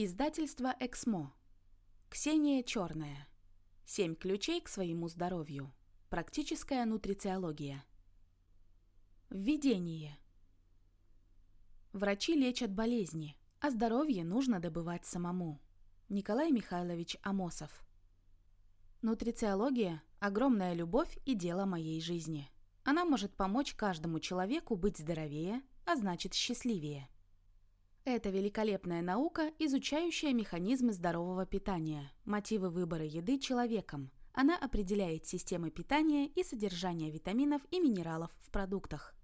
Издательство «Эксмо». Ксения Черная. Семь ключей к своему здоровью. Практическая нутрициология. Введение. Врачи лечат болезни, а здоровье нужно добывать самому. Николай Михайлович Амосов. Нутрициология – огромная любовь и дело моей жизни. Она может помочь каждому человеку быть здоровее, а значит счастливее. Это великолепная наука, изучающая механизмы здорового питания, мотивы выбора еды человеком. Она определяет системы питания и содержание витаминов и минералов в продуктах.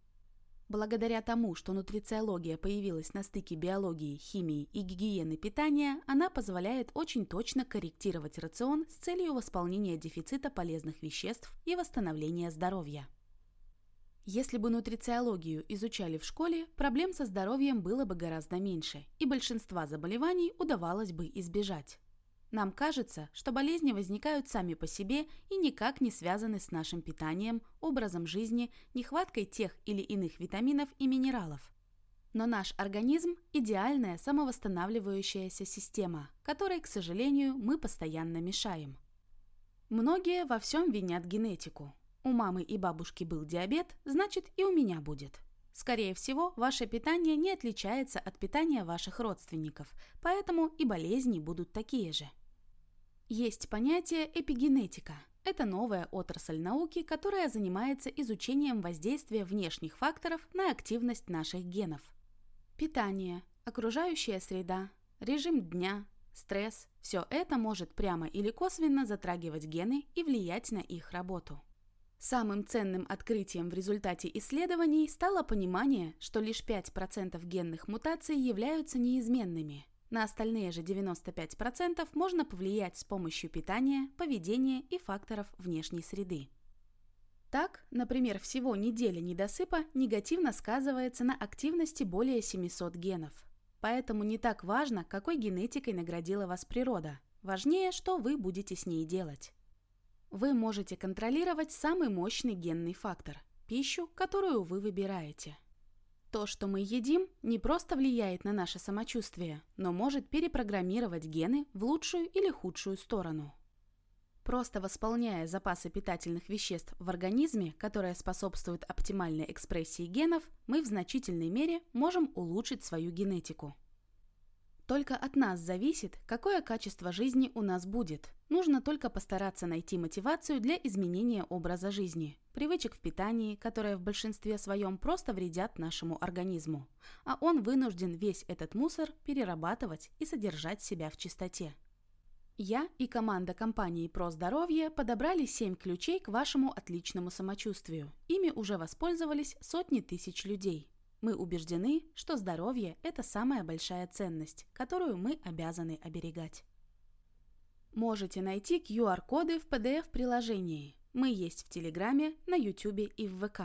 Благодаря тому, что нутрициология появилась на стыке биологии, химии и гигиены питания, она позволяет очень точно корректировать рацион с целью восполнения дефицита полезных веществ и восстановления здоровья. Если бы нутрициологию изучали в школе, проблем со здоровьем было бы гораздо меньше, и большинства заболеваний удавалось бы избежать. Нам кажется, что болезни возникают сами по себе и никак не связаны с нашим питанием, образом жизни, нехваткой тех или иных витаминов и минералов. Но наш организм – идеальная самовосстанавливающаяся система, которой, к сожалению, мы постоянно мешаем. Многие во всем винят генетику, у мамы и бабушки был диабет, значит и у меня будет. Скорее всего, ваше питание не отличается от питания ваших родственников, поэтому и болезни будут такие же. Есть понятие эпигенетика. Это новая отрасль науки, которая занимается изучением воздействия внешних факторов на активность наших генов. Питание, окружающая среда, режим дня, стресс – все это может прямо или косвенно затрагивать гены и влиять на их работу. Самым ценным открытием в результате исследований стало понимание, что лишь 5% генных мутаций являются неизменными. На остальные же 95% можно повлиять с помощью питания, поведения и факторов внешней среды. Так, например, всего неделя недосыпа негативно сказывается на активности более 700 генов. Поэтому не так важно, какой генетикой наградила вас природа. Важнее, что вы будете с ней делать. Вы можете контролировать самый мощный генный фактор – пищу, которую вы выбираете. То, что мы едим, не просто влияет на наше самочувствие, но может перепрограммировать гены в лучшую или худшую сторону. Просто восполняя запасы питательных веществ в организме, которые способствуют оптимальной экспрессии генов, мы в значительной мере можем улучшить свою генетику. Только от нас зависит, какое качество жизни у нас будет. Нужно только постараться найти мотивацию для изменения образа жизни, привычек в питании, которые в большинстве своем просто вредят нашему организму. А он вынужден весь этот мусор перерабатывать и содержать себя в чистоте. Я и команда компании «Про здоровье» подобрали 7 ключей к вашему отличному самочувствию. Ими уже воспользовались сотни тысяч людей. Мы убеждены, что здоровье – это самая большая ценность, которую мы обязаны оберегать. Можете найти QR-коды в PDF-приложении. Мы есть в Телеграме, на YouTube и в ВК.